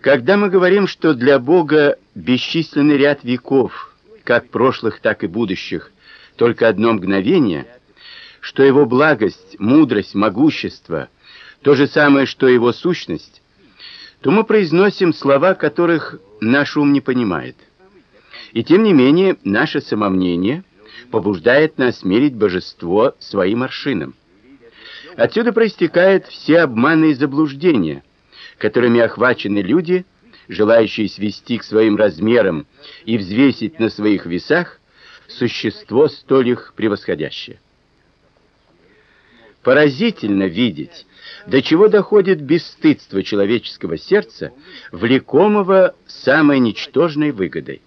Когда мы говорим, что для Бога бесчисленный ряд веков, как прошлых, так и будущих, только одно мгновение, что его благость, мудрость, могущество то же самое, что его сущность, то мы произносим слова, которых наш ум не понимает. И тем не менее, наше самомнение побуждает нас мерить божество своим аршином. Отсюда проистекают все обманы и заблуждения, которыми охвачены люди, желающие свести к своим размерам и взвесить на своих весах существо столь их превосходящее. Поразительно видеть, до чего доходит бесстыдство человеческого сердца, влекомого самой ничтожной выгодой.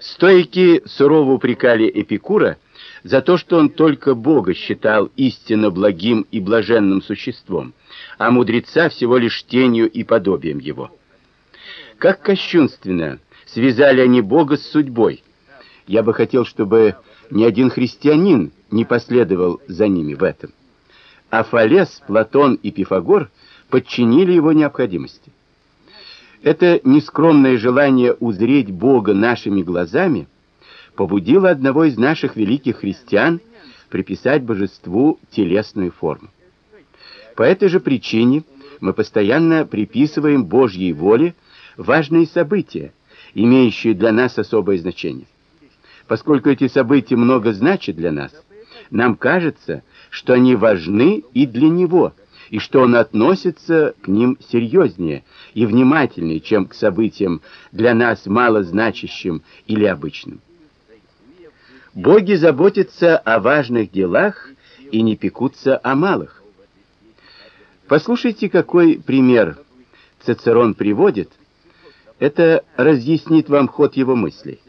Стоики сурово упрекали Эпикура за то, что он только Бога считал истинно благим и блаженным существом, а мудреца всего лишь тенью и подобием его. Как кощунственно связали они Бога с судьбой. Я бы хотел, чтобы ни один христианин не последовал за ними в этом. А Фалес, Платон и Пифагор подчинили его необходимости. Это нескромное желание узреть Бога нашими глазами побудило одного из наших великих христиан приписать божеству телесную форму. По этой же причине мы постоянно приписываем Божьей воле важные события, имеющие для нас особое значение. Поскольку эти события много значат для нас, нам кажется, что они важны и для него, и что он относится к ним серьезнее и внимательнее, чем к событиям для нас мало значащим или обычным. Боги заботятся о важных делах и не пекутся о малых. Послушайте, какой пример Цицерон приводит. Это разъяснит вам ход его мыслей.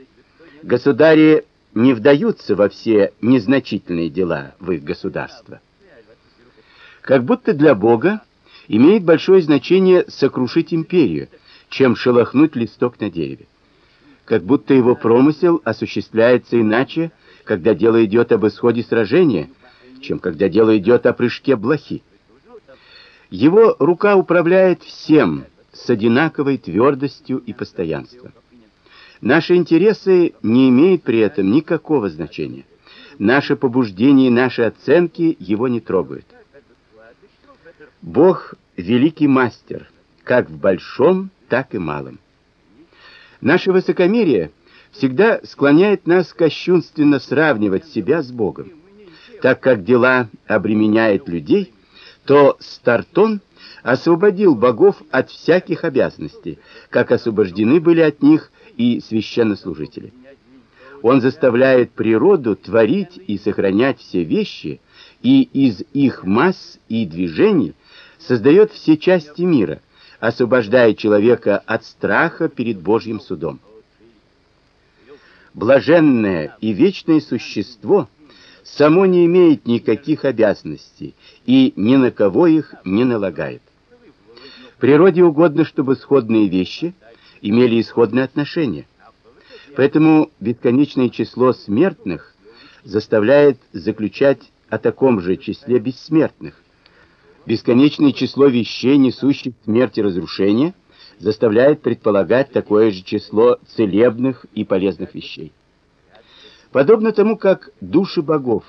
Государи не вдаются во все незначительные дела в их государство. Как будто для Бога имеет большое значение сокрушить империю, чем шелохнуть листок на дереве. Как будто его промысел осуществляется иначе, когда дело идет об исходе сражения, чем когда дело идет о прыжке блохи. Его рука управляет всем с одинаковой твердостью и постоянством. Наши интересы не имеют при этом никакого значения. Наши побуждения и наши оценки его не трогают. Бог великий мастер, как в большом, так и малом. Наше высокомерие всегда склоняет нас кощунственно сравнивать себя с Богом. Так как дела обременяют людей, то Стартон освободил богов от всяких обязанностей, как освобождены были от них и священнослужители. Он заставляет природу творить и сохранять все вещи, и из их масс и движений создает все части мира, освобождая человека от страха перед Божьим судом. Блаженное и вечное существо само не имеет никаких обязанностей и ни на кого их не налагает. Природе угодно, чтобы сходные вещи имели исходные отношения. Поэтому бесконечное число смертных заставляет заключать о таком же числе бессмертных. Бесконечное число вещей, несущих смерть и разрушение, заставляет предполагать такое же число целебных и полезных вещей. Подобно тому, как души богов,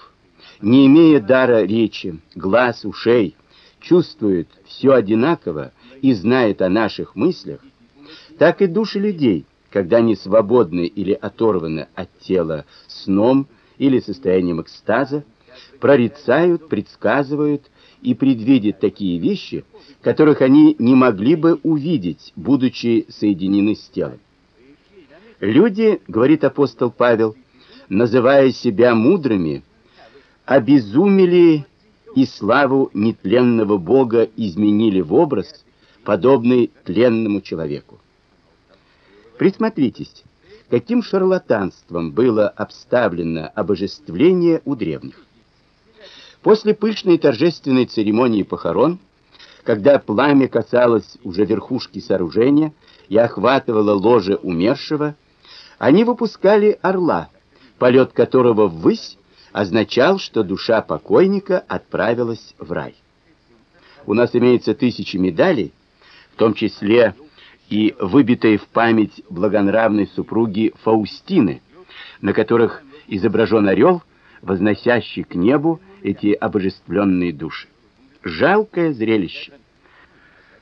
не имея дара речи, глаз, ушей, чувствуют все одинаково и знают о наших мыслях, так и души людей, когда они свободны или оторваны от тела сном или состоянием экстаза, прорицают, предсказывают и предвидят такие вещи, которых они не могли бы увидеть, будучи соединены с телом. Люди, говорит апостол Павел, называя себя мудрыми, обезумели и славу нетленного Бога изменили в образ, подобный тленному человеку. Присмотритесь, каким шарлатанством было обставлено обожествление у древних. После пышной торжественной церемонии похорон, когда пламя касалось уже верхушки сооружения и охватывало ложе умершего, они выпускали орла, полет которого ввысь означал, что душа покойника отправилась в рай. У нас имеется тысячи медалей, в том числе и выбитые в память благонравной супруги Фаустины, на которых изображен орел, возносящий к небу эти обожествленные души. Жалкое зрелище.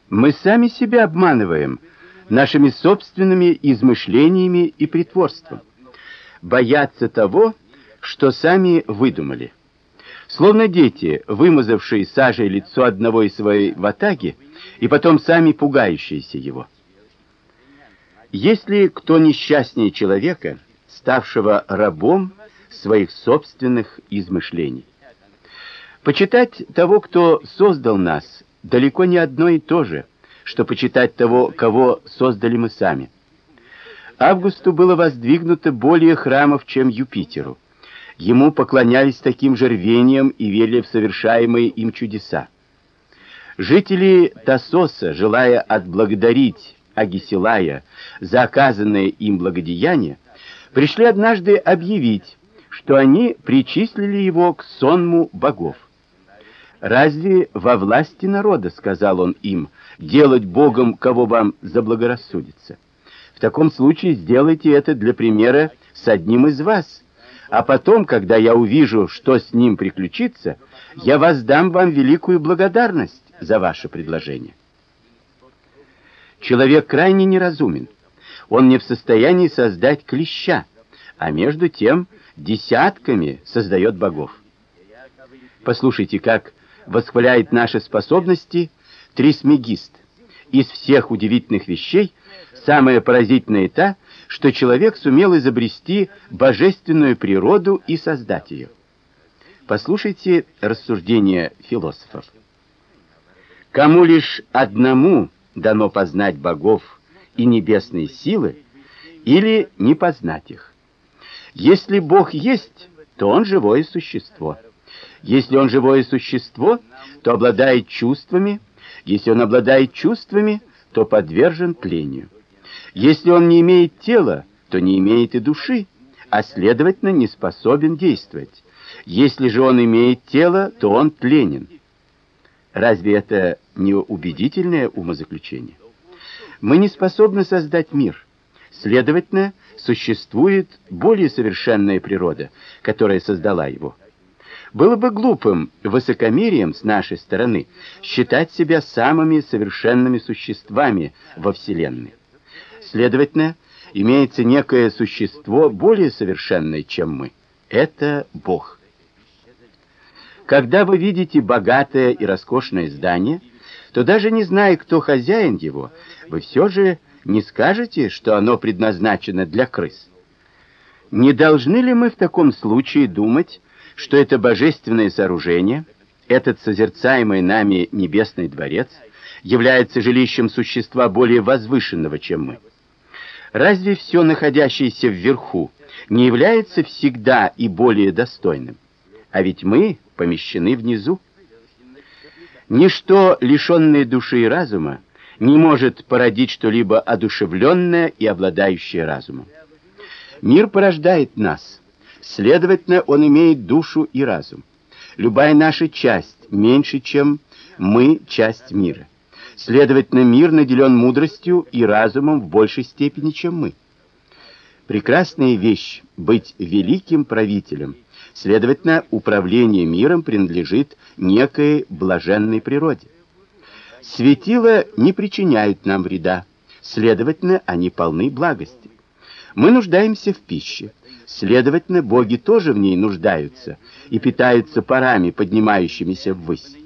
Мы сами себя обманываем нашими собственными измышлениями и притворством. Бояться того, что сами выдумали. Словно дети, вымазавшие сажей лицо одного из своей ватаги, и потом сами пугающиеся его. Если кто несчастнее человека, ставшего рабом своих собственных измышлений? Почитать того, кто создал нас, далеко не одно и то же, что почитать того, кого создали мы сами. Августу было воздвигнуто более храмов, чем Юпитеру. Ему поклонялись таким же рвением и верили в совершаемые им чудеса. Жители Тасоса, желая отблагодарить Агисилая за оказанное им благодеяние, пришли однажды объявить, что они причислили его к сонму богов. Разве во власти народа, сказал он им, делать богом, кого вам заблагорассудится? В таком случае сделайте это для примера с одним из вас, а потом, когда я увижу, что с ним приключится, я воздам вам великую благодарность за ваше предложение. Человек крайне неразумен. Он не в состоянии создать клеща, а между тем десятками создает богов. Послушайте, как восхваляет наши способности Трисмегист. Из всех удивительных вещей самое поразительное та, что человек сумел изобрести божественную природу и создать ее. Послушайте рассуждения философов. Кому лишь одному дано познать богов и небесные силы, или не познать их. Если Бог есть, то он живое существо. Если он живое существо, то обладает чувствами. Если он обладает чувствами, то подвержен тлению. Если он не имеет тела, то не имеет и души, а следовательно не способен действовать. Если же он имеет тело, то он тленен. Разве это не убедительное умозаключение? Мы не способны создать мир. Следовательно, существует более совершенная природа, которая создала его. Было бы глупым высокомерием с нашей стороны считать себя самыми совершенными существами во Вселенной. Следовательно, имеется некое существо более совершенное, чем мы. Это Бог. Когда вы видите богатое и роскошное здание, то даже не зная, кто хозяин его, вы все же не скажете, что оно предназначено для крыс. Не должны ли мы в таком случае думать, что это божественное сооружение, этот созерцаемый нами небесный дворец, является жилищем существа более возвышенного, чем мы? Разве все находящееся вверху не является всегда и более достойным? А ведь мы помещены внизу. Ничто, лишенное души и разума, не может породить что-либо одушевленное и обладающее разумом. Мир порождает нас. Следовательно, он имеет душу и разум. Любая наша часть меньше, чем мы часть мира. Следовательно, мир наделен мудростью и разумом в большей степени, чем мы. Прекрасная вещь быть великим правителем Следовательно, управление миром принадлежит некой блаженной природе. Светила не причиняют нам вреда, следовательно, они полны благости. Мы нуждаемся в пище, следовательно, боги тоже в ней нуждаются и питаются парами, поднимающимися ввысь.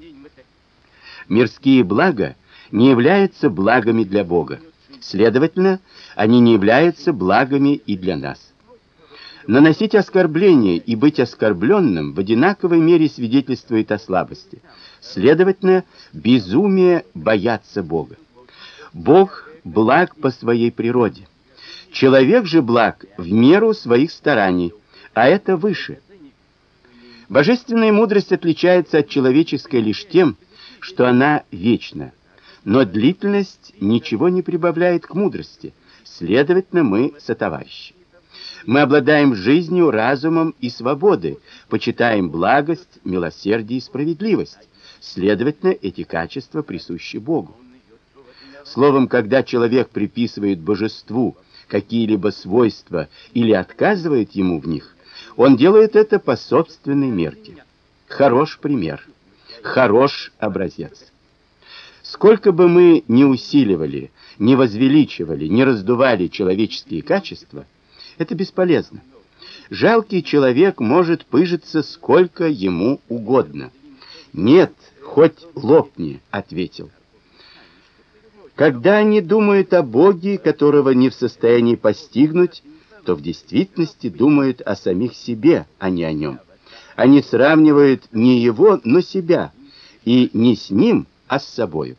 Мирские блага не являются благами для Бога. Следовательно, они не являются благами и для нас. Наносить оскорбление и быть оскорбленным в одинаковой мере свидетельствует о слабости. Следовательно, безумие бояться Бога. Бог благ по своей природе. Человек же благ в меру своих стараний, а это выше. Божественная мудрость отличается от человеческой лишь тем, что она вечна. Но длительность ничего не прибавляет к мудрости. Следовательно, мы сотоварищи. Мы обладаем жизнью, разумом и свободой, почитаем благость, милосердие и справедливость. Следовательно, эти качества присущи Богу. Словом, когда человек приписывает божеству какие-либо свойства или отказывает ему в них, он делает это по собственной мерке. Хорош пример. Хорош образец. Сколько бы мы ни усиливали, ни возвеличивали, ни раздували человеческие качества, это бесполезно. Жалкий человек может пыжиться сколько ему угодно. Нет, хоть лопни, ответил. Когда они думают о Боге, которого не в состоянии постигнуть, то в действительности думают о самих себе, а не о нем. Они сравнивают не его, но себя, и не с ним, а с собою.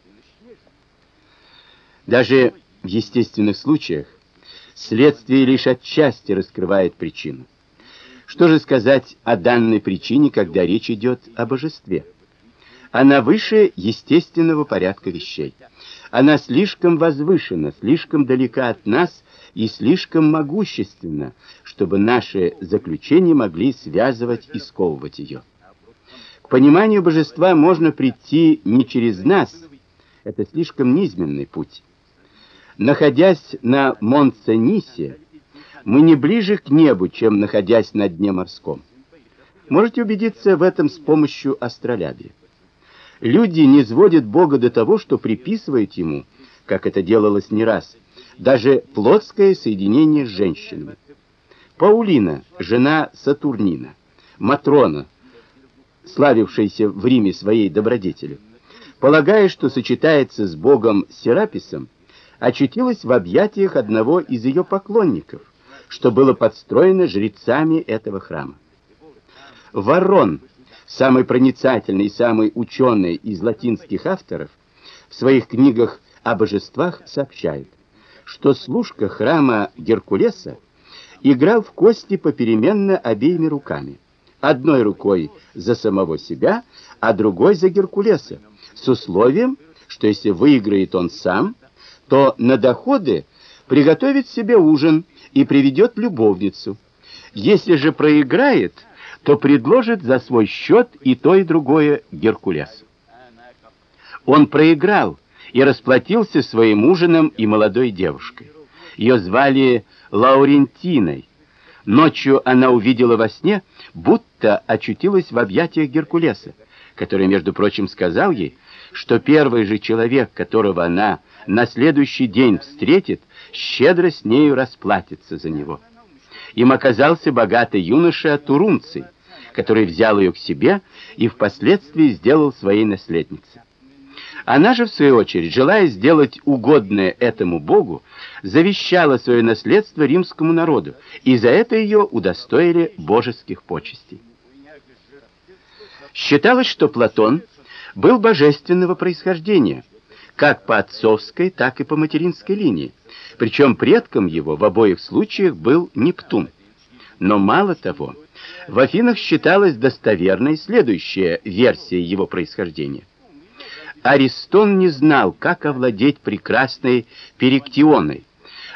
Даже в естественных случаях следствие лишь отчасти раскрывает причину. Что же сказать о данной причине, когда речь идет о божестве? Она выше естественного порядка вещей. Она слишком возвышена, слишком далека от нас и слишком могущественна, чтобы наши заключения могли связывать и сковывать ее. К пониманию божества можно прийти не через нас. Это слишком низменный путь. Находясь на Монценисе, мы не ближе к небу, чем находясь на дне морском. Можете убедиться в этом с помощью астролябии. Люди не сводят Бога до того, что приписывают ему, как это делалось не раз, даже плотское соединение с женщинами. Паулина, жена Сатурнина, Матрона, славившаяся в Риме своей добродетелью, полагая, что сочетается с богом Сераписом, очутилась в объятиях одного из ее поклонников, что было подстроено жрецами этого храма. Ворон самый проницательный и самый ученый из латинских авторов, в своих книгах о божествах сообщает, что служка храма Геркулеса играл в кости попеременно обеими руками. Одной рукой за самого себя, а другой за Геркулеса, с условием, что если выиграет он сам, то на доходы приготовит себе ужин и приведет любовницу. Если же проиграет, то предложит за свой счет и то, и другое Геркулесу. Он проиграл и расплатился своим ужином и молодой девушкой. Ее звали Лаурентиной. Ночью она увидела во сне, будто очутилась в объятиях Геркулеса, который, между прочим, сказал ей, что первый же человек, которого она на следующий день встретит, щедро с нею расплатится за него. Им оказался богатый юноша Турунций, который взял ее к себе и впоследствии сделал своей наследницей. Она же в свою очередь, желая сделать угодное этому богу, завещала свое наследство римскому народу, и за это ее удостоили божеских почестей. Считалось, что Платон был божественного происхождения, как по отцовской, так и по материнской линии. Причем предком его в обоих случаях был Нептун. Но мало того, в Афинах считалась достоверной следующая версия его происхождения. Аристон не знал, как овладеть прекрасной Периктионой.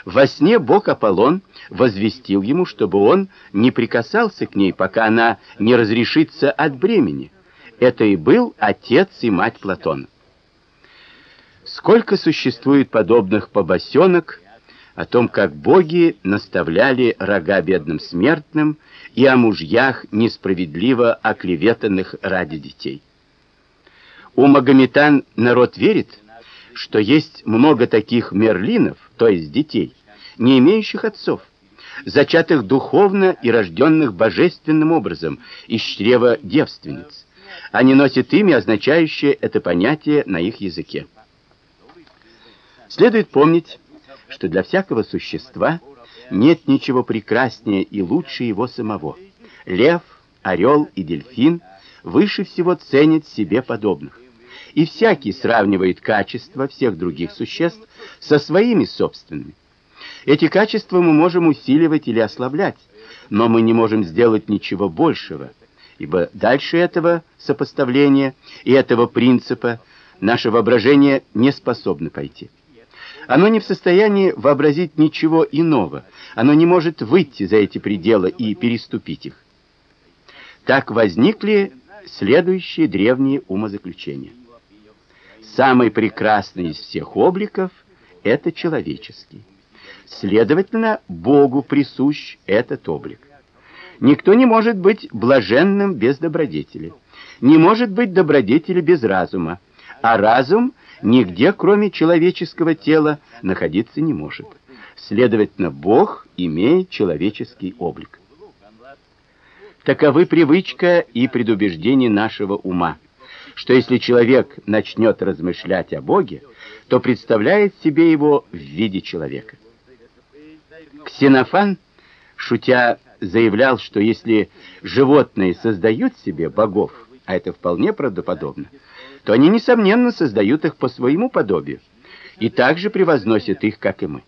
Во сне бог Аполлон возвестил ему, чтобы он не прикасался к ней, пока она не разрешится от бремени. Это и был отец и мать Платона. Сколько существует подобных побосенок о том, как боги наставляли рога бедным смертным и о мужьях несправедливо оклеветанных ради детей. У магометан народ верит, что есть много таких мерлинов, то есть детей, не имеющих отцов, зачатых духовно и рожденных божественным образом из чрева девственниц. Они носят имя, означающее это понятие на их языке. Следует помнить, что для всякого существа нет ничего прекраснее и лучше его самого. Лев, орел и дельфин выше всего ценят себе подобных. И всякий сравнивает качества всех других существ со своими собственными. Эти качества мы можем усиливать или ослаблять, но мы не можем сделать ничего большего, ибо дальше этого сопоставления и этого принципа наше воображение не способно пойти. Оно не в состоянии вообразить ничего иного. Оно не может выйти за эти пределы и переступить их. Так возникли следующие древние умозаключения. самый прекрасный из всех обликов это человеческий. Следовательно, Богу присущ этот облик. Никто не может быть блаженным без добродетели. Не может быть добродетели без разума, а разум нигде, кроме человеческого тела, находиться не может. Следовательно, Бог имеет человеческий облик. Таковы привычка и предубеждение нашего ума, что если человек начнет размышлять о Боге, то представляет себе его в виде человека. Ксенофан, шутя, заявлял, что если животные создают себе богов, а это вполне правдоподобно, то они несомненно создают их по своему подобию и также превозносят их, как и мы.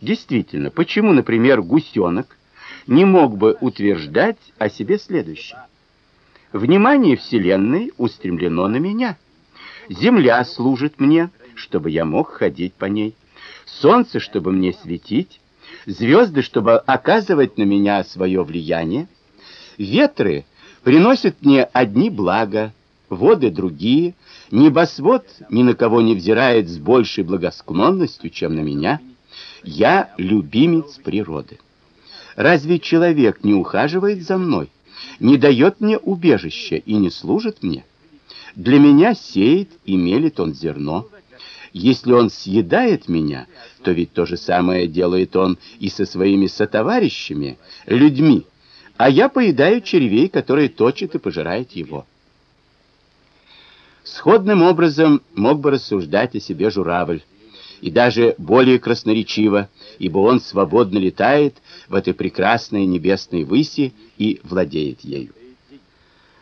Действительно, почему, например, гусенок не мог бы утверждать о себе следующее: Внимание вселенной устремлено на меня. Земля служит мне, чтобы я мог ходить по ней. Солнце, чтобы мне светить, звезды, чтобы оказывать на меня свое влияние. Ветры приносят мне одни блага, воды другие. Небосвод ни на кого не взирает с большей благосклонностью, чем на меня. Я любимец природы. Разве человек не ухаживает за мной, не дает мне убежища и не служит мне? Для меня сеет и мелит он зерно. Если он съедает меня, то ведь то же самое делает он и со своими сотоварищами, людьми, а я поедаю червей, которые точат и пожирают его. Сходным образом мог бы рассуждать о себе журавль, и даже более красноречиво, ибо он свободно летает в этой прекрасной небесной выси и владеет ею.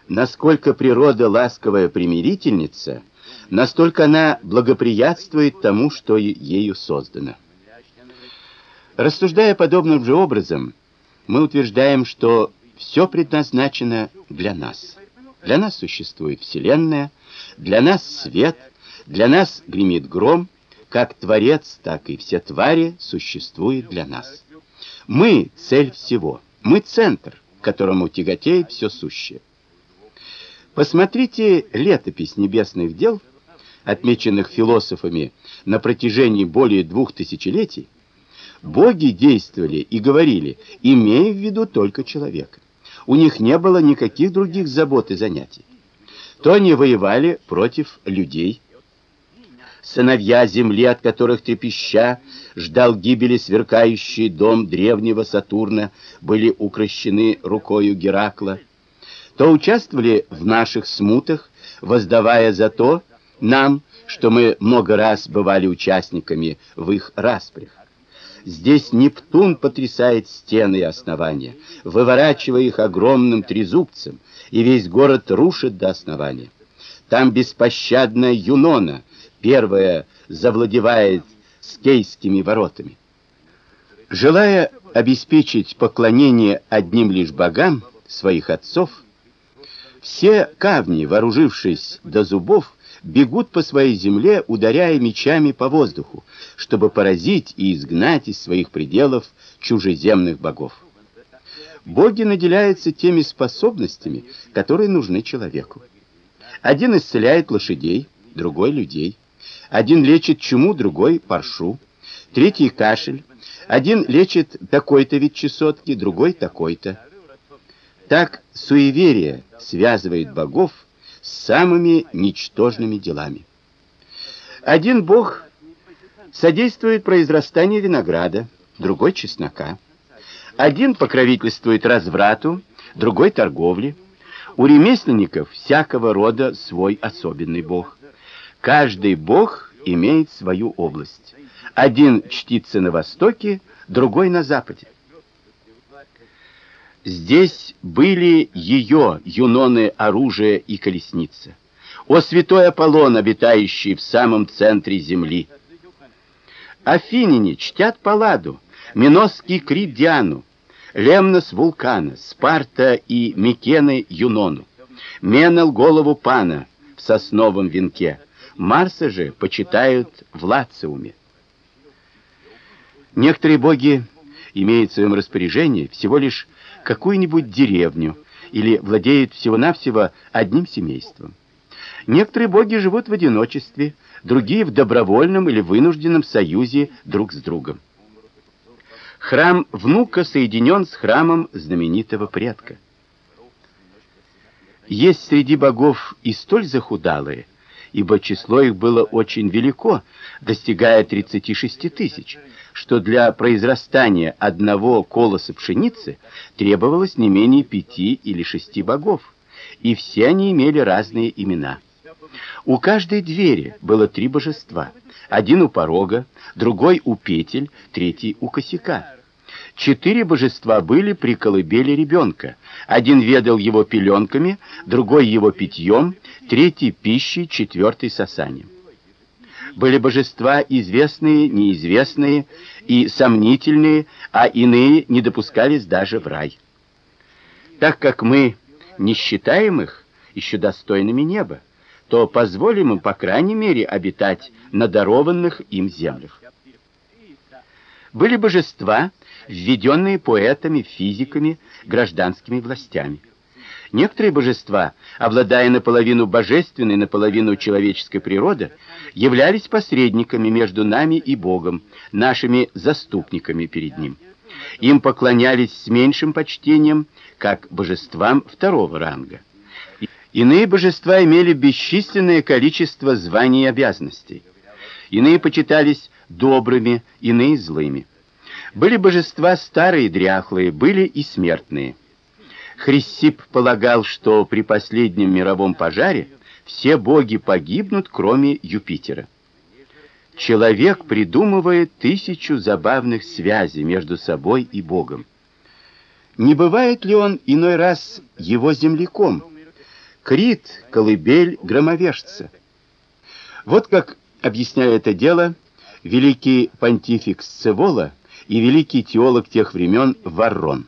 Насколько природа ласковая примирительница, настолько она благоприятствует тому, что ею создано. Рассуждая подобным же образом, мы утверждаем, что все предназначено для нас. Для нас существует вселенная, для нас свет, для нас гремит гром, как Творец, так и все твари существуют для нас. Мы — цель всего, мы — центр, к которому тяготеет все сущее. Посмотрите летопись небесных дел, отмеченных философами на протяжении более двух тысячелетий. Боги действовали и говорили, имея в виду только человека. У них не было никаких других забот и занятий. То они воевали против людей, сыновья земли, от которых трепеща ждал гибели сверкающий дом древнего Сатурна, были укращены рукою Геракла, то участвовали в наших смутах, воздавая за то нам, что мы много раз бывали участниками в их распрях. Здесь Нептун потрясает стены и основания, выворачивая их огромным трезубцем, и весь город рушит до основания. Там беспощадная Юнона — первая завладевает скейскими воротами. Желая обеспечить поклонение одним лишь богам своих отцов, все кавни, вооружившись до зубов, бегут по своей земле, ударяя мечами по воздуху, чтобы поразить и изгнать из своих пределов чужеземных богов. Боги наделяются теми способностями, которые нужны человеку. Один исцеляет лошадей, другой людей. Один лечит чуму, другой паршу, третий кашель. Один лечит такой-то вид чесотки, другой такой-то. Так суеверие связывает богов самыми ничтожными делами. Один бог содействует произрастанию винограда, другой чеснока. Один покровительствует разврату, другой торговле. У ремесленников всякого рода свой особенный бог. Каждый бог имеет свою область. Один чтится на востоке, другой на западе. Здесь были ее, Юноны, оружие и колесница. О святой Аполлон, обитающий в самом центре земли! Афиняне чтят Палладу, Миносский Крит Диану, Лемнос Вулкана, Спарта и Микены Юнону, Менел голову Пана в сосновом венке, Марса же почитают в Лациуме. Некоторые боги имеют в своем распоряжении всего лишь какую-нибудь деревню или владеют всего-навсего одним семейством. Некоторые боги живут в одиночестве, другие в добровольном или вынужденном союзе друг с другом. Храм внука соединен с храмом знаменитого предка. Есть среди богов и столь захудалые, ибо число их было очень велико, достигая 36 тысяч, что для произрастания одного колоса пшеницы требовалось не менее пяти или шести богов, и все они имели разные имена. У каждой двери было три божества: один у порога, другой у петель, третий у косяка. Четыре божества были при колыбели ребенка. Один ведал его пеленками, другой его питьем, третий пищей, четвертый сосанием. Были божества известные, неизвестные и сомнительные, а иные не допускались даже в рай. Так как мы не считаем их еще достойными неба, то позволим им, по крайней мере, обитать на дарованных им землях. Были божества, введенные поэтами, физиками, гражданскими властями. Некоторые божества, обладая наполовину божественной, наполовину человеческой природой, являлись посредниками между нами и Богом, нашими заступниками перед ним. Им поклонялись с меньшим почтением, как божествам второго ранга. Иные божества имели бесчисленное количество званий и обязанностей. Иные почитались добрыми, иные злыми. Были божества старые и дряхлые, были и смертные. Хрисип полагал, что при последнем мировом пожаре все боги погибнут, кроме Юпитера. Человек придумывает тысячу забавных связей между собой и Богом. Не бывает ли он иной раз его земляком? Крит, колыбель громовержца. Вот как объясняет это дело великий понтифик Сцевола и великий теолог тех времен Варрон.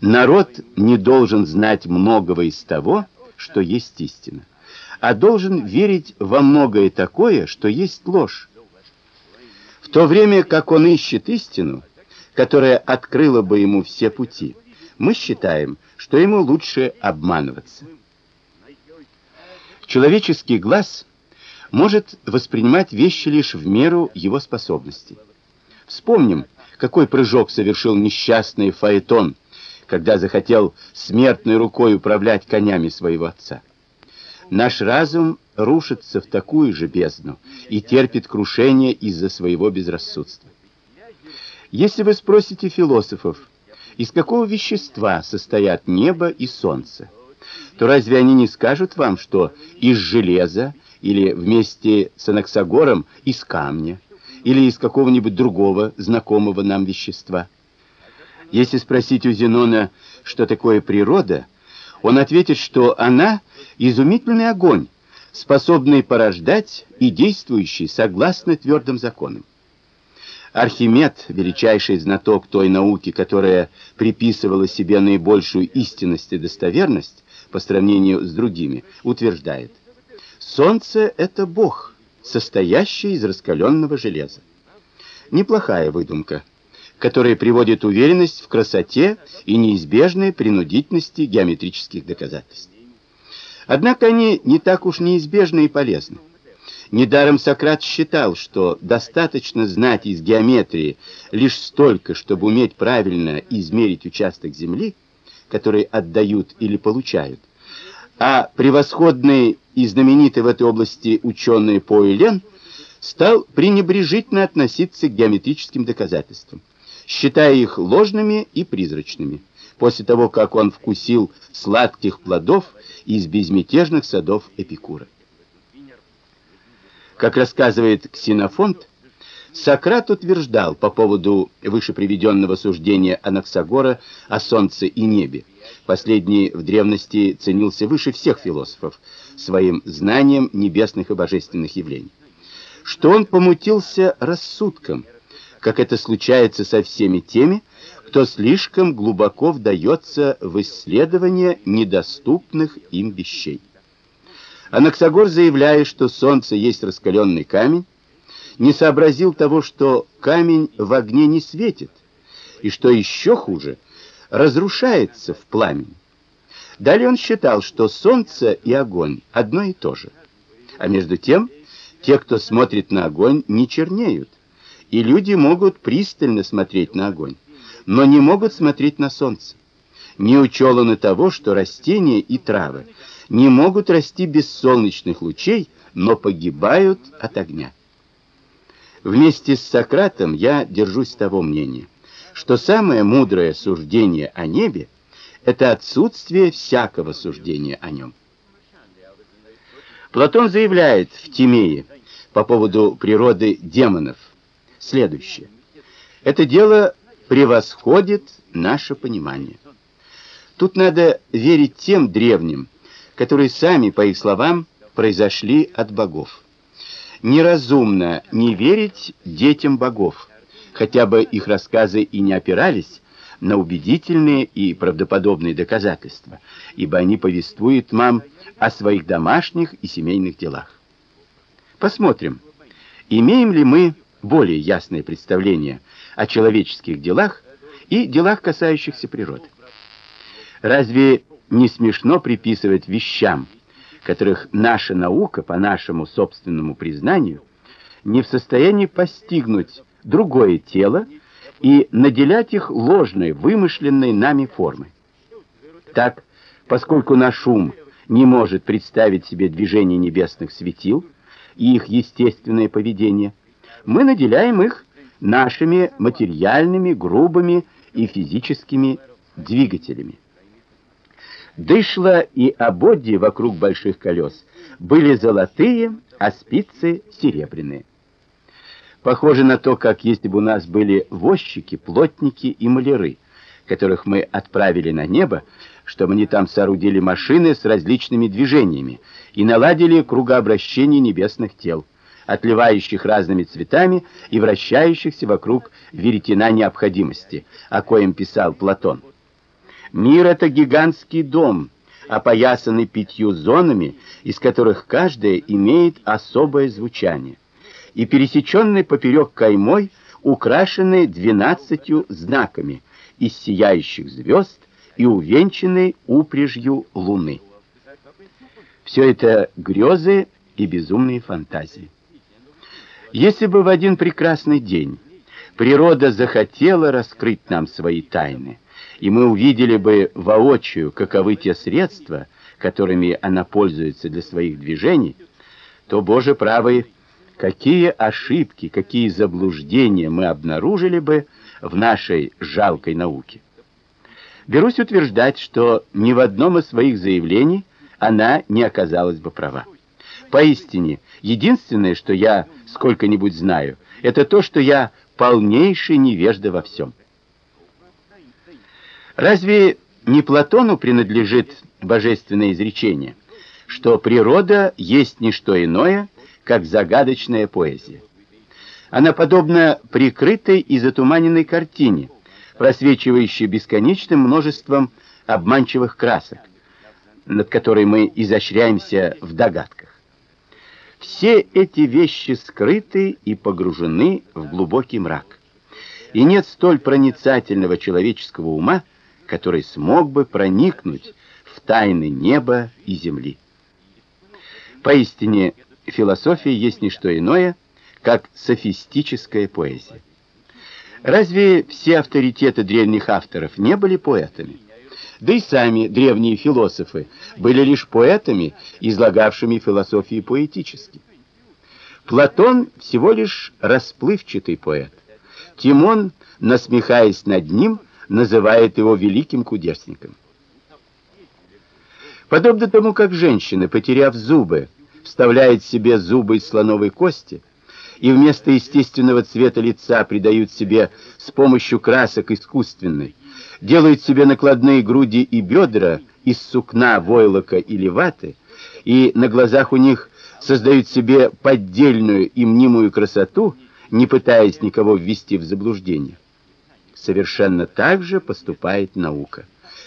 Народ не должен знать многого из того, что есть истина, а должен верить во многое такое, что есть ложь. В то время, как он ищет истину, которая открыла бы ему все пути, мы считаем, что ему лучше обманываться. Человеческий глаз может воспринимать вещи лишь в меру его способностей. Вспомним, какой прыжок совершил несчастный Фаэтон, когда захотел смертной рукой управлять конями своего отца. Наш разум рушится в такую же бездну и терпит крушение из-за своего безрассудства. Если вы спросите философов, из какого вещества состоят небо и солнце, то разве они не скажут вам, что из железа или вместе с Анаксагором из камня или из какого-нибудь другого знакомого нам вещества? Если спросить у Зенона, что такое природа, он ответит, что она изумительный огонь, способный порождать и действующий согласно твердым законам. Архимед, величайший знаток той науки, которая приписывала себе наибольшую истинность и достоверность по сравнению с другими, утверждает: солнце это бог, состоящий из раскаленного железа. Неплохая выдумка которые приводят уверенность в красоте и неизбежной принудительности геометрических доказательств. Однако они не так уж неизбежны и полезны. Недаром Сократ считал, что достаточно знать из геометрии лишь столько, чтобы уметь правильно измерить участок земли, который отдают или получают. А превосходный и знаменитый в этой области ученый Пойлен стал пренебрежительно относиться к геометрическим доказательствам считая их ложными и призрачными, после того, как он вкусил сладких плодов из безмятежных садов Эпикура. Как рассказывает Ксенофонт, Сократ утверждал по поводу выше приведенного суждения Анаксагора о солнце и небе. Последний в древности ценился выше всех философов своим знанием небесных и божественных явлений. Что он помутился рассудком, как это случается со всеми теми, кто слишком глубоко вдается в исследование недоступных им вещей. Анаксагор, заявляя, что солнце есть раскаленный камень, не сообразил того, что камень в огне не светит, и что еще хуже, разрушается в пламени. Далее он считал, что солнце и огонь одно и то же. А между тем, те, кто смотрит на огонь, не чернеют. И люди могут пристально смотреть на огонь, но не могут смотреть на солнце. Не учел он и того, что растения и травы не могут расти без солнечных лучей, но погибают от огня. Вместе с Сократом я держусь того мнения, что самое мудрое суждение о небе это отсутствие всякого суждения о нем. Платон заявляет в Тимее по поводу природы демонов следующее: это дело превосходит наше понимание. Тут надо верить тем древним, которые сами, по их словам, произошли от богов. Неразумно не верить детям богов, хотя бы их рассказы и не опирались на убедительные и правдоподобные доказательства, ибо они повествуют нам о своих домашних и семейных делах. Посмотрим, имеем ли мы более ясное представление о человеческих делах и делах, касающихся природы. Разве не смешно приписывать вещам, которых наша наука, по нашему собственному признанию, не в состоянии постигнуть другое тело и наделять их ложной, вымышленной нами формой. Так, поскольку наш ум не может представить себе движение небесных светил и их естественное поведение, мы наделяем их нашими материальными, грубыми и физическими двигателями. Дышло и ободья вокруг больших колес были золотые, а спицы серебряные. Похоже на то, как если бы у нас были возчики, плотники и маляры, которых мы отправили на небо, чтобы они там соорудили машины с различными движениями и наладили кругообращение небесных тел, отливающих разными цветами и вращающихся вокруг веретена необходимости, о коем писал Платон. Мир это гигантский дом, опоясанный пятью зонами, из которых каждая имеет особое звучание, и пересеченный поперек каймой, украшенный двенадцатью знаками из сияющих звезд и увенчанный упряжью луны. Все это грезы и безумные фантазии. Если бы в один прекрасный день природа захотела раскрыть нам свои тайны, и мы увидели бы воочию, каковы те средства, которыми она пользуется для своих движений, то, Боже правый, какие ошибки, какие заблуждения мы обнаружили бы в нашей жалкой науке. Берусь утверждать, что ни в одном из своих заявлений она не оказалась бы права. Поистине, единственное, что я сколько-нибудь знаю, это то, что я полнейший невежда во всем. Разве не Платону принадлежит божественное изречение, что природа есть не что иное, как загадочная поэзия? Она подобна прикрытой и затуманенной картине, просвечивающей бесконечным множеством обманчивых красок, над которой мы изощряемся в догадках. Все эти вещи скрыты и погружены в глубокий мрак. И нет столь проницательного человеческого ума, который смог бы проникнуть в тайны неба и земли. Поистине, философия есть не что иное, как софистическая поэзия. Разве все авторитеты древних авторов не были поэтами? Да и сами древние философы были лишь поэтами, излагавшими философию поэтически. Платон всего лишь расплывчатый поэт. Тимон, насмехаясь над ним, называет его великим кудесником. Подобно тому, как женщина, потеряв зубы, вставляет себе зубы из слоновой кости и вместо естественного цвета лица придают себе с помощью красок искусственной, делают себе накладные груди и бедра из сукна, войлока или ваты, и на глазах у них создают себе поддельную и мнимую красоту, не пытаясь никого ввести в заблуждение. Совершенно так же поступает наука,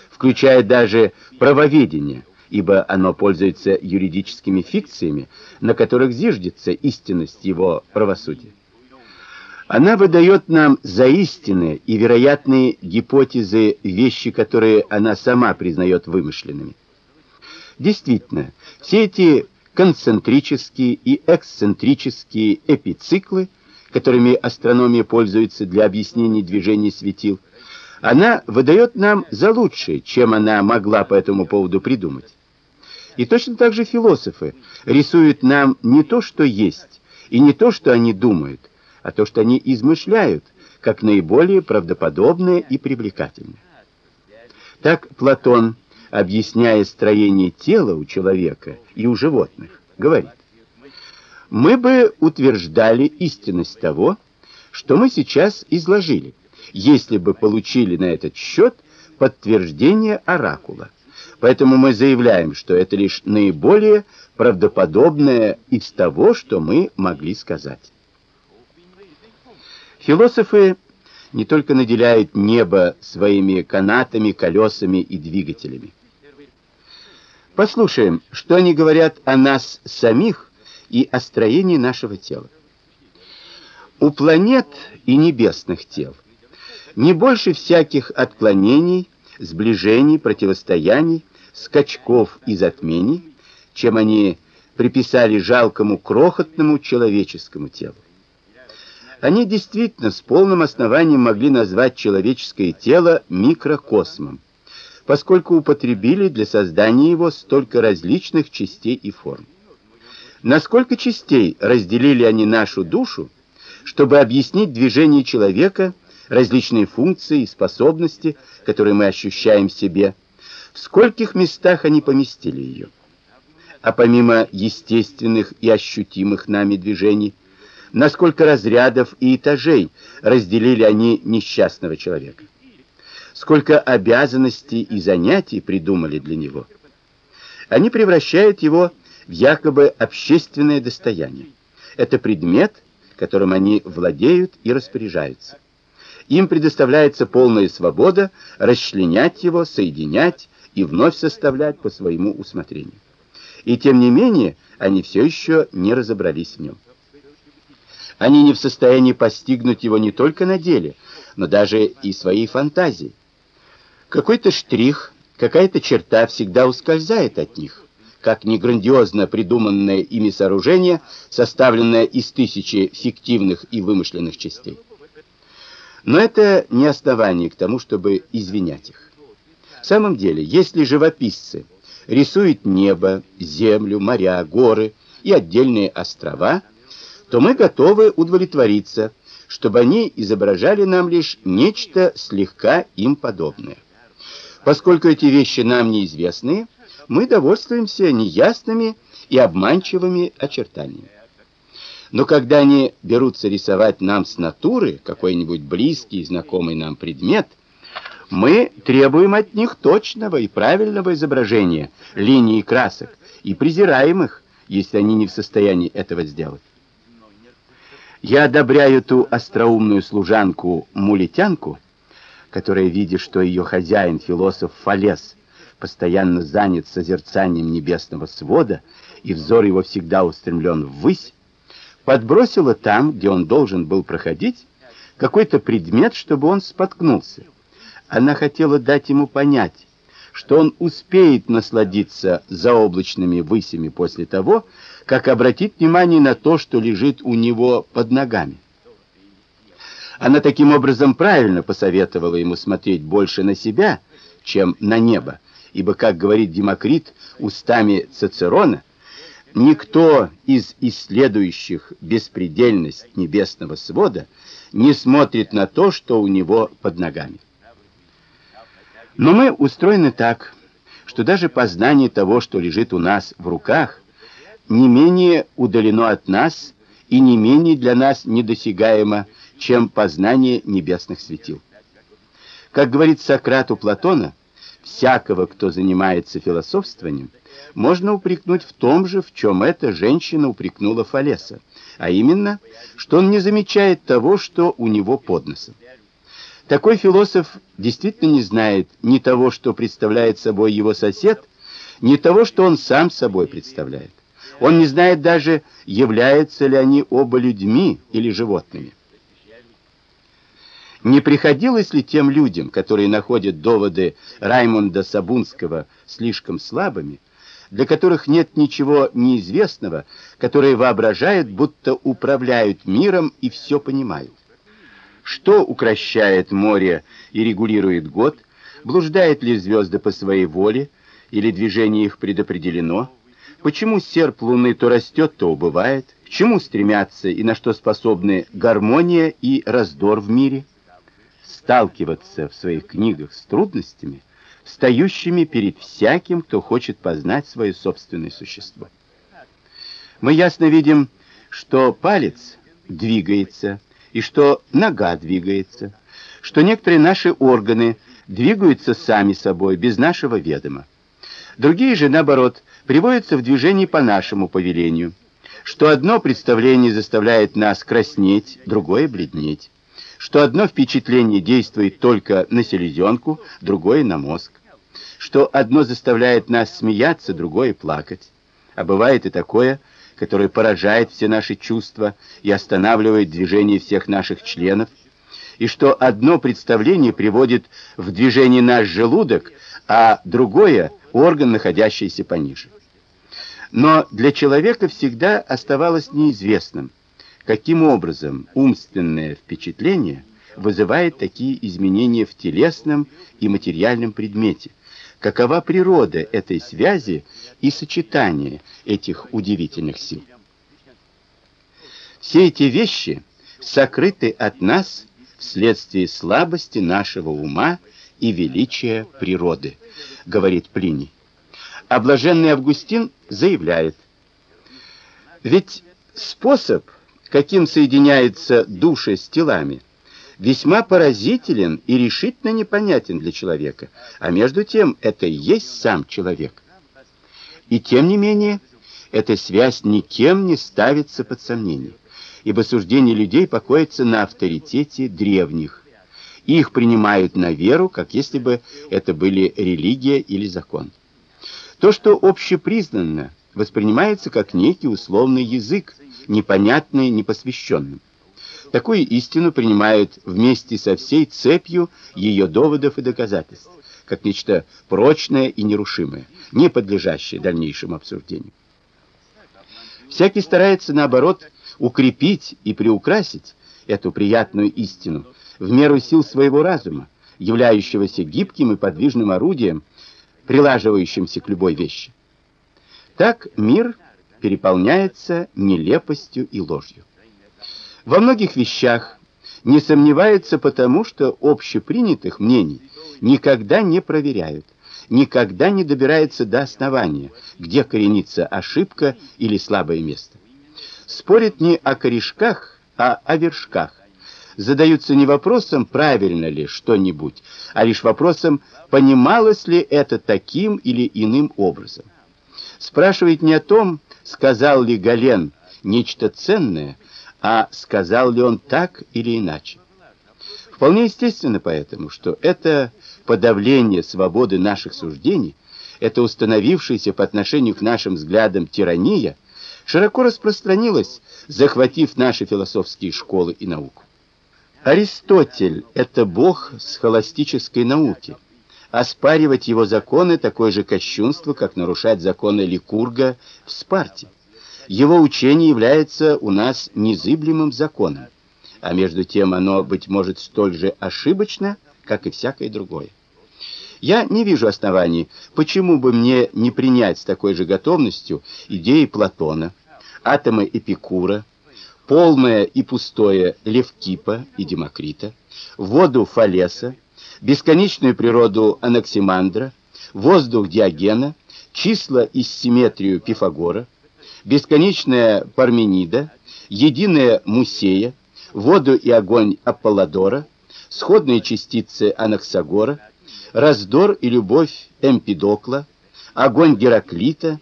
включая даже правоведение, ибо оно пользуется юридическими фикциями, на которых зиждется истинность его правосудия. Она выдает нам за истинные и вероятные гипотезы вещи, которые она сама признает вымышленными. Действительно, все эти концентрические и эксцентрические эпициклы, которыми астрономия пользуется для объяснения движения светил, она выдает нам за лучшее, чем она могла по этому поводу придумать. И точно так же философы рисуют нам не то, что есть, и не то, что они думают, а то, что они измышляют, как наиболее правдоподобное и привлекательное. Так Платон, объясняя строение тела у человека и у животных, говорит: мы бы утверждали истинность того, что мы сейчас изложили, если бы получили на этот счет подтверждение оракула. Поэтому мы заявляем, что это лишь наиболее правдоподобное из того, что мы могли сказать. Философы не только наделяют небо своими канатами, колесами и двигателями. Послушаем, что они говорят о нас самих и о строении нашего тела. У планет и небесных тел не больше всяких отклонений, сближений, противостояний, скачков и затмений, чем они приписали жалкому крохотному человеческому телу. Они действительно с полным основанием могли назвать человеческое тело микрокосмом, поскольку употребили для создания его столько различных частей и форм. Насколько частей разделили они нашу душу, чтобы объяснить движение человека, различные функции и способности, которые мы ощущаем в себе, в скольких местах они поместили ее. А помимо естественных и ощутимых нами движений, на сколько разрядов и этажей разделили они несчастного человека. Сколько обязанностей и занятий придумали для него. Они превращают его в якобы общественное достояние. Это предмет, которым они владеют и распоряжаются. Им предоставляется полная свобода расчленять его, соединять и вновь составлять по своему усмотрению. И тем не менее, они все еще не разобрались в нем. Они не в состоянии постигнуть его не только на деле, но даже и своей фантазией. Какой-то штрих, какая-то черта всегда ускользает от них, как не грандиозно придуманное ими сооружение, составленное из тысячи фиктивных и вымышленных частей. Но это не основание к тому, чтобы извинять их. В самом деле, если живописцы рисуют небо, землю, моря, горы и отдельные острова, то мы готовы удовлетвориться, чтобы они изображали нам лишь нечто слегка им подобное. Поскольку эти вещи нам неизвестны, мы довольствуемся неясными и обманчивыми очертаниями. Но когда они берутся рисовать нам с натуры какой-нибудь близкий и знакомый нам предмет, мы требуем от них точного и правильного изображения линий и красок и презираем их, если они не в состоянии этого сделать. Я одобряю ту остроумную служанку Мулитянку, которая, видя, что ее хозяин, философ Фалес, постоянно занят созерцанием небесного свода, и взор его всегда устремлен ввысь, подбросила там, где он должен был проходить, какой-то предмет, чтобы он споткнулся. Она хотела дать ему понять, что он успеет насладиться заоблачными высями после того, как обратит внимание на то, что лежит у него под ногами. Она таким образом правильно посоветовала ему смотреть больше на себя, чем на небо, ибо, как говорит Демокрит устами Цицерона, никто из исследующих беспредельность небесного свода не смотрит на то, что у него под ногами. Но мы устроены так, что даже познание того, что лежит у нас в руках, не менее удалено от нас и не менее для нас недосягаемо, чем познание небесных светил. Как говорит Сократ у Платона, всякого, кто занимается философствованием, можно упрекнуть в том же, в чем эта женщина упрекнула Фалеса, а именно, что он не замечает того, что у него под носом. Такой философ действительно не знает ни того, что представляет собой его сосед, ни того, что он сам собой представляет. Он не знает даже, являются ли они оба людьми или животными. Не приходилось ли тем людям, которые находят доводы Раймонда Сабунского слишком слабыми, для которых нет ничего неизвестного, которые воображают, будто управляют миром и все понимают. Что укращает море и регулирует год? Блуждают ли звезды по своей воле или движение их предопределено? Почему серп Луны то растет, то убывает? К чему стремятся и на что способны гармония и раздор в мире? Сталкиваться в своих книгах с трудностями, встающими перед всяким, кто хочет познать свое собственное существо. Мы ясно видим, что палец двигается, и что нога двигается, что некоторые наши органы двигаются сами собой, без нашего ведома. Другие же, наоборот, приводятся в движение по нашему повелению, что одно представление заставляет нас краснеть, другое бледнеть, что одно впечатление действует только на селезенку, другое на мозг, что одно заставляет нас смеяться, другое плакать. А бывает и такое, которое поражает все наши чувства и останавливает движение всех наших членов, и что одно представление приводит в движение наш желудок, а другое орган, находящийся пониже. Но для человека всегда оставалось неизвестным, каким образом умственное впечатление вызывает такие изменения в телесном и материальном предмете, какова природа этой связи и сочетания этих удивительных сил. Все эти вещи сокрыты от нас вследствие слабости нашего ума и величия природы, говорит Плиний. А блаженный Августин заявляет: ведь способ, каким соединяются души с телами, весьма поразителен и решительно непонятен для человека, а между тем это и есть сам человек. И тем не менее, эта связь никем не ставится под сомнение, ибо суждение людей покоится на авторитете древних. Их принимают на веру, как если бы это были религия или закон. То, что общепризнанно, воспринимается как некий условный язык, непонятный непосвященным. Такую истину принимают вместе со всей цепью ее доводов и доказательств, как нечто прочное и нерушимое, не подлежащее дальнейшему обсуждению. Всякий старается наоборот укрепить и приукрасить эту приятную истину в меру сил своего разума, являющегося гибким и подвижным орудием, прилаживающимся к любой вещи. Так мир переполняется нелепостью и ложью. Во многих вещах не сомневаются потому, что общепринятых мнений никогда не проверяют, никогда не добираются до основания, где коренится ошибка или слабое место. Спорят не о корешках, а о вершках. Задаются не вопросом, правильно ли что-нибудь, а лишь вопросом, понималось ли это таким или иным образом. Спрашивает не о том, сказал ли Гален нечто ценное, а сказал ли он так или иначе. Вполне естественно поэтому, что это подавление свободы наших суждений, это установившаяся по отношению к нашим взглядам тирания, широко распространилось, захватив наши философские школы и науку. Аристотель это бог схоластической науки. Оспаривать его законы такое же кощунство, как нарушать законы Ликурга в Спарте. Его учение является у нас незыблемым законом, а между тем оно быть может столь же ошибочно, как и всякое другое. Я не вижу оснований, почему бы мне не принять с такой же готовностью идеи Платона, атомы Эпикура, полное и пустое Левкипа и Демокрита, воду Фалеса, бесконечную природу Анаксимандра, воздух Диогена, числа и симметрию Пифагора, бесконечная Парменида, единая Мусея, воду и огонь Аполлодора, сходные частицы Анаксагора, раздор и любовь Эмпидокла, огонь Гераклита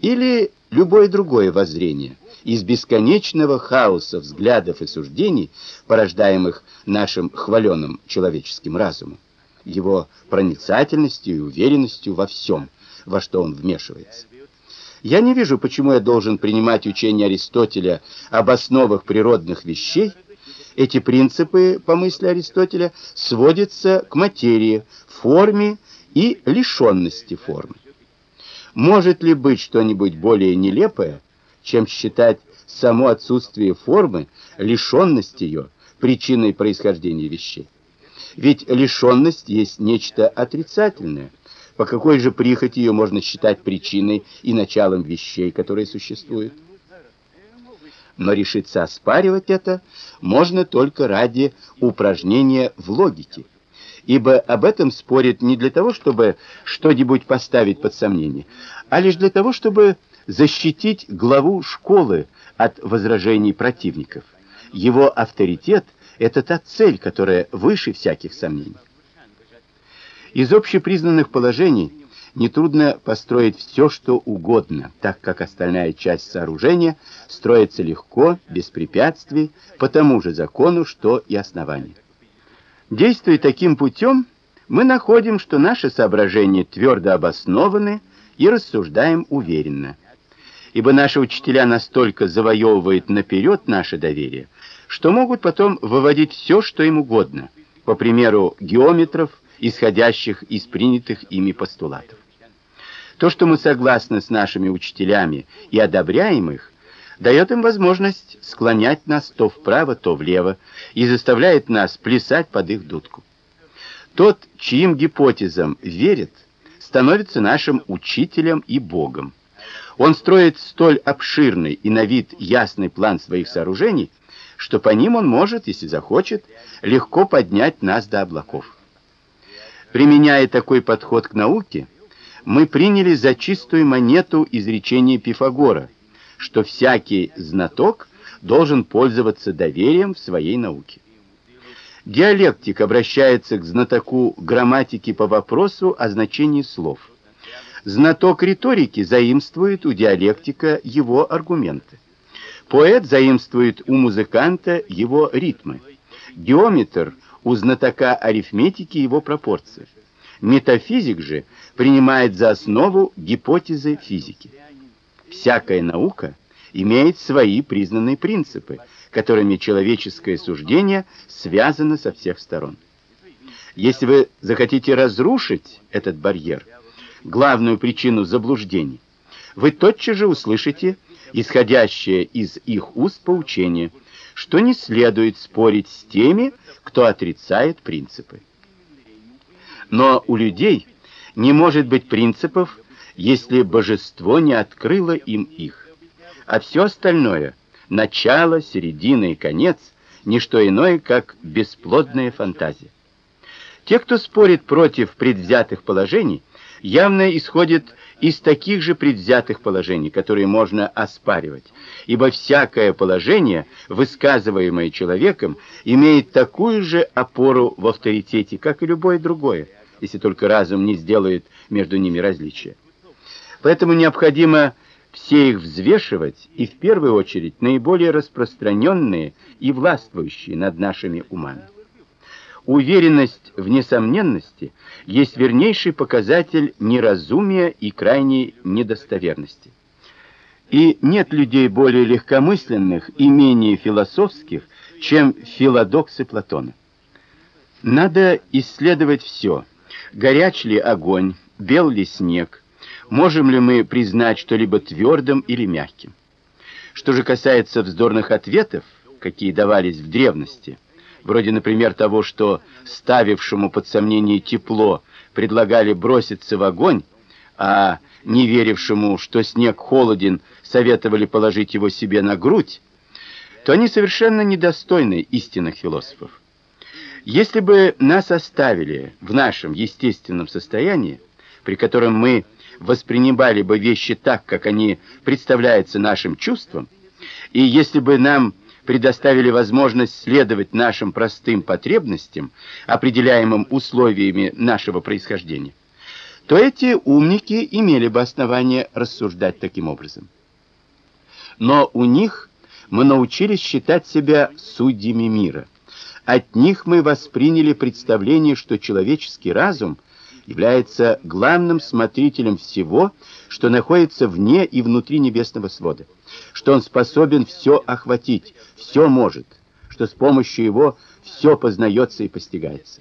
или любое другое воззрение из бесконечного хаоса взглядов и суждений, порождаемых нашим хваленым человеческим разумом, его проницательностью и уверенностью во всем, во что он вмешивается. Я не вижу, почему я должен принимать учение Аристотеля об основах природных вещей. Эти принципы, по мысли Аристотеля, сводятся к материи, форме и лишенности формы. Может ли быть что-нибудь более нелепое, чем считать само отсутствие формы, лишенность ее причиной происхождения вещей? Ведь лишенность есть нечто отрицательное. По какой же прихоти ее можно считать причиной и началом вещей, которые существуют? Но решиться оспаривать это можно только ради упражнения в логике. Ибо об этом спорят не для того, чтобы что-нибудь поставить под сомнение, а лишь для того, чтобы защитить главу школы от возражений противников. Его авторитет это та цель, которая выше всяких сомнений. Из общепризнанных положений нетрудно построить все, что угодно, так как остальная часть сооружения строится легко, без препятствий, по тому же закону, что и основание. Действуя таким путем, мы находим, что наши соображения твердо обоснованы и рассуждаем уверенно. Ибо наши учителя настолько завоевывают наперед наше доверие, что могут потом выводить все, что им угодно, по примеру геометров, исходящих из принятых ими постулатов. То, что мы согласны с нашими учителями и одобряем их, дает им возможность склонять нас то вправо, то влево и заставляет нас плясать под их дудку. Тот, чьим гипотезам верит, становится нашим учителем и богом. Он строит столь обширный и на вид ясный план своих сооружений, что по ним он может, если захочет, легко поднять нас до облаков. Применяя такой подход к науке, мы приняли за чистую монету изречение Пифагора, что всякий знаток должен пользоваться доверием в своей науке. Диалектик обращается к знатоку грамматики по вопросу о значении слов. Знаток риторики заимствует у диалектика его аргументы. Поэт заимствует у музыканта его ритмы. Геометр у знатока арифметики его пропорции. Метафизик же принимает за основу гипотезы физики. Всякая наука имеет свои признанные принципы, которыми человеческое суждение связано со всех сторон. Если вы захотите разрушить этот барьер, главную причину заблуждений, вы тотчас же услышите исходящее из их уст поучение, что не следует спорить с теми, кто отрицает принципы. Но у людей не может быть принципов, если божество не открыло им их. А все остальное начало, середина и конец не что иное, как бесплодная фантазия. Те, кто спорит против предвзятых положений, явно исходят из таких же предвзятых положений, которые можно оспаривать, ибо всякое положение, высказываемое человеком, имеет такую же опору в авторитете, как и любое другое если только разум не сделает между ними различия. Поэтому необходимо все их взвешивать и в первую очередь наиболее распространенные и властвующие над нашими умами. Уверенность в несомненности есть вернейший показатель неразумия и крайней недостоверности. И нет людей более легкомысленных и менее философских, чем филодоксы Платона. Надо исследовать все – Горяч ли огонь, бел ли снег? Можем ли мы признать что-либо твердым или мягким? Что же касается вздорных ответов, какие давались в древности, вроде, например, того, что ставившему под сомнение тепло предлагали броситься в огонь, а не верившему, что снег холоден, советовали положить его себе на грудь, то они совершенно недостойны истинных философов. Если бы нас оставили в нашем естественном состоянии, при котором мы воспринимали бы вещи так, как они представляются нашим чувствам, и если бы нам предоставили возможность следовать нашим простым потребностям, определяемым условиями нашего происхождения, то эти умники имели бы основание рассуждать таким образом. Но у них мы научились считать себя судьями мира – от них мы восприняли представление, что человеческий разум является главным смотрителем всего, что находится вне и внутри небесного свода, что он способен все охватить, все может, что с помощью его все познается и постигается.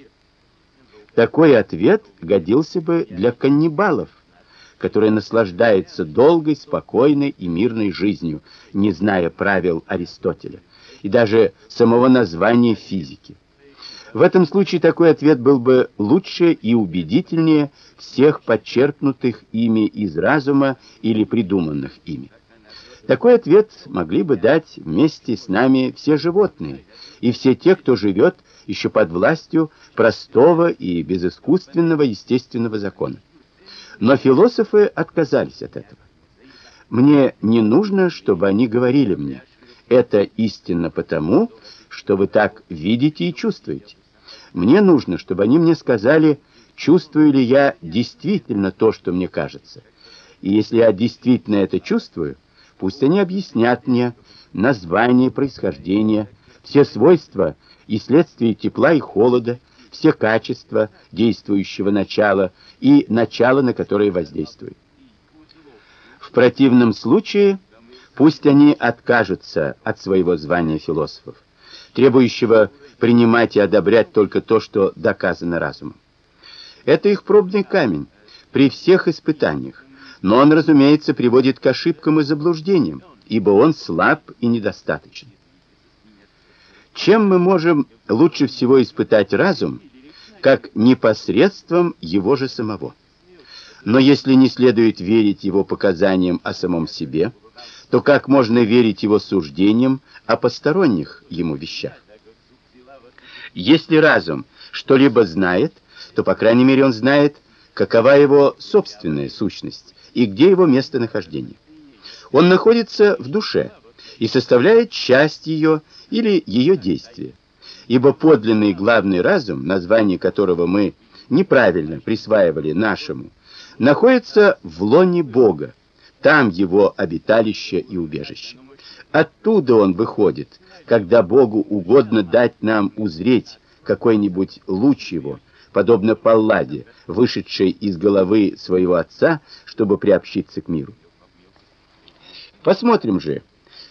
Такой ответ годился бы для каннибалов, которое наслаждается долгой, спокойной и мирной жизнью, не зная правил Аристотеля и даже самого названия физики. В этом случае такой ответ был бы лучше и убедительнее всех подчеркнутых ими из разума или придуманных ими. Такой ответ могли бы дать вместе с нами все животные и все те, кто живет еще под властью простого и безыскусственного естественного закона. Но философы отказались от этого. Мне не нужно, чтобы они говорили мне: это истинно потому, что вы так видите и чувствуете. Мне нужно, чтобы они мне сказали, чувствую ли я действительно то, что мне кажется. И если я действительно это чувствую, пусть они объяснят мне название, происхождение, все свойства и следствия тепла и холода, все качества действующего начала и начала, на которое воздействует. В противном случае пусть они откажутся от своего звания философов, требующего принимать и одобрять только то, что доказано разумом. Это их пробный камень при всех испытаниях, но он, разумеется, приводит к ошибкам и заблуждениям, ибо он слаб и недостаточен. Чем мы можем лучше всего испытать разум, как непосредством его же самого? Но если не следует верить его показаниям о самом себе, то как можно верить его суждениям о посторонних ему вещах? Если разум что-либо знает, то, по крайней мере, он знает, какова его собственная сущность и где его местонахождение. Он находится в душе и составляет часть ее или ее действия. Ибо подлинный главный разум, название которого мы неправильно присваивали нашему, находится в лоне Бога. Там его обиталище и убежище. Оттуда он выходит, когда Богу угодно дать нам узреть какой-нибудь луч его, подобно Палладе, вышедшей из головы своего отца, чтобы приобщиться к миру. Посмотрим же,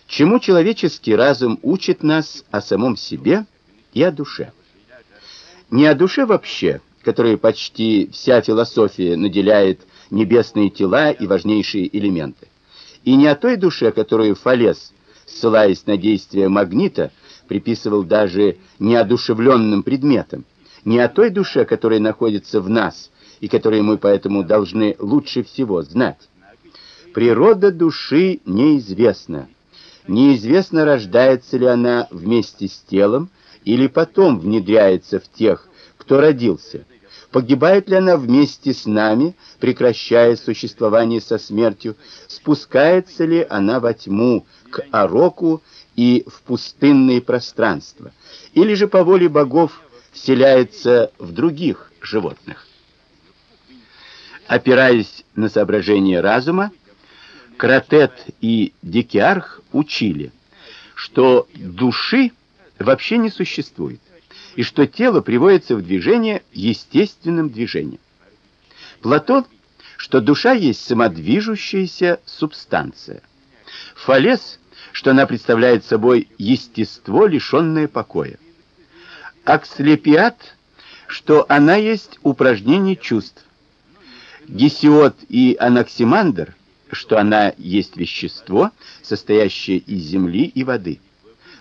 чему человеческий разум учит нас о самом себе и о душе. Не о душе вообще, которой почти вся философия наделяет небесные тела и важнейшие элементы, и не о той душе, которую Фалес ссылаясь на действие магнита, приписывал даже неодушевленным предметам, не о той душе, которая находится в нас и которую мы поэтому должны лучше всего знать. Природа души неизвестна. Неизвестно, рождается ли она вместе с телом или потом внедряется в тех, кто родился. Погибает ли она вместе с нами, прекращая существование со смертью? Спускается ли она во тьму, к Ароку и в пустынные пространства? Или же по воле богов вселяется в других животных? Опираясь на соображения разума, Кратет и Дикиарх учили, что души вообще не существует и что тело приводится в движение естественным движением. Платон, что душа есть самодвижущаяся субстанция. Фалес, что она представляет собой естество, лишенное покоя. Акслепиад, что она есть упражнение чувств. Гесиод и Анаксимандр, что она есть вещество, состоящее из земли и воды.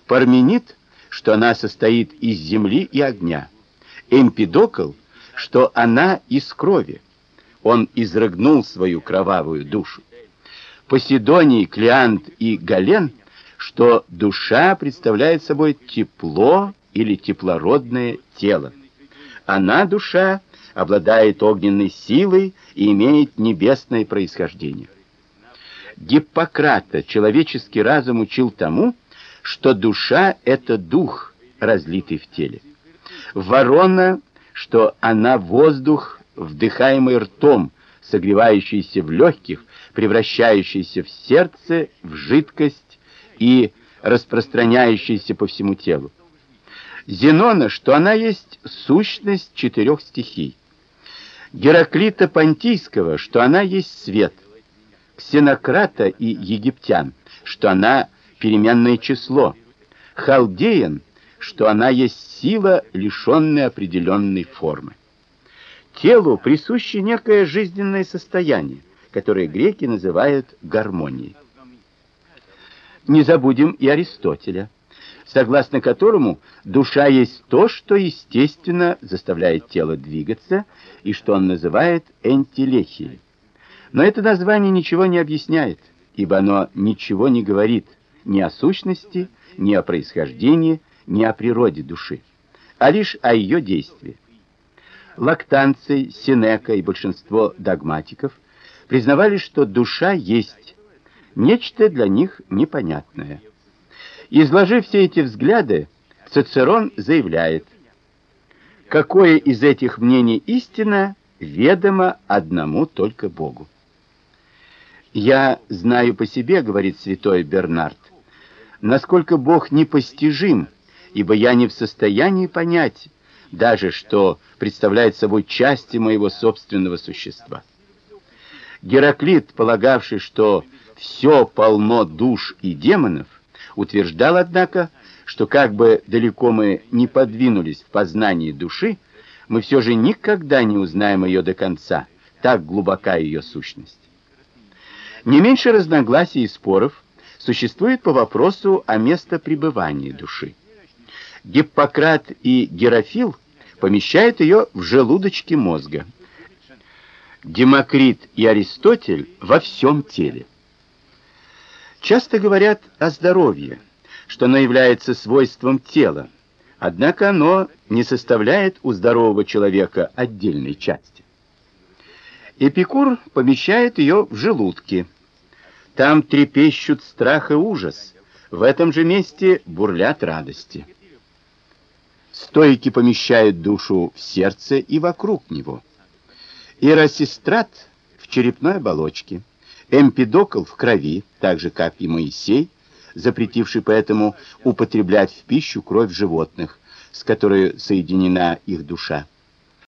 Парменид, что она состоит из земли и огня. Эмпидокл, что она из крови. Он изрыгнул свою кровавую душу. Поседоний, Клеант и Гален, что душа представляет собой тепло или теплородное тело. Она, душа, обладает огненной силой и имеет небесное происхождение. Гиппократа человеческий разум учил тому, что душа это дух, разлитый в теле. Ворона, что она воздух, вдыхаемый ртом, согревающийся в легких, превращающийся в сердце, в жидкость и распространяющийся по всему телу. Зенона, что она есть сущность четырех стихий. Гераклита Понтийского, что она есть свет. Ксенократа и египтян, что она переменное число, халдеян, что она есть сила, лишенная определенной формы. Телу присуще некое жизненное состояние, которое греки называют гармонией. Не забудем и Аристотеля, согласно которому душа есть то, что естественно заставляет тело двигаться и что он называет энтелехией. Но это название ничего не объясняет, ибо оно ничего не говорит ни о сущности, ни о происхождении, ни о природе души, а лишь о ее действии. Лактанций, Сенека и большинство догматиков признавали, что душа есть нечто для них непонятное. Изложив все эти взгляды, Цицерон заявляет: какое из этих мнений истина, ведомо одному только Богу. Я знаю по себе, говорит святой Бернард, насколько Бог непостижим, ибо я не в состоянии понять даже что представляет собой части моего собственного существа. Гераклит, полагавший, что все полно душ и демонов, утверждал однако, что как бы далеко мы не подвинулись в познании души, мы все же никогда не узнаем ее до конца, так глубока ее сущность. Не меньше разногласий и споров существует по вопросу о местопребывании души. Гиппократ и Герофил помещают ее в желудочке мозга. Демокрит и Аристотель во всем теле. Часто говорят о здоровье, что оно является свойством тела, однако оно не составляет у здорового человека отдельной части. Эпикур помещает ее в желудке. Там трепещут страх и ужас, в этом же месте бурлят радости. Стойки помещают душу в сердце и вокруг него. Иросистрат в черепной оболочке. Эмпидокл в крови, так же как и Моисей, запретивший поэтому употреблять в пищу кровь животных, с которой соединена их душа.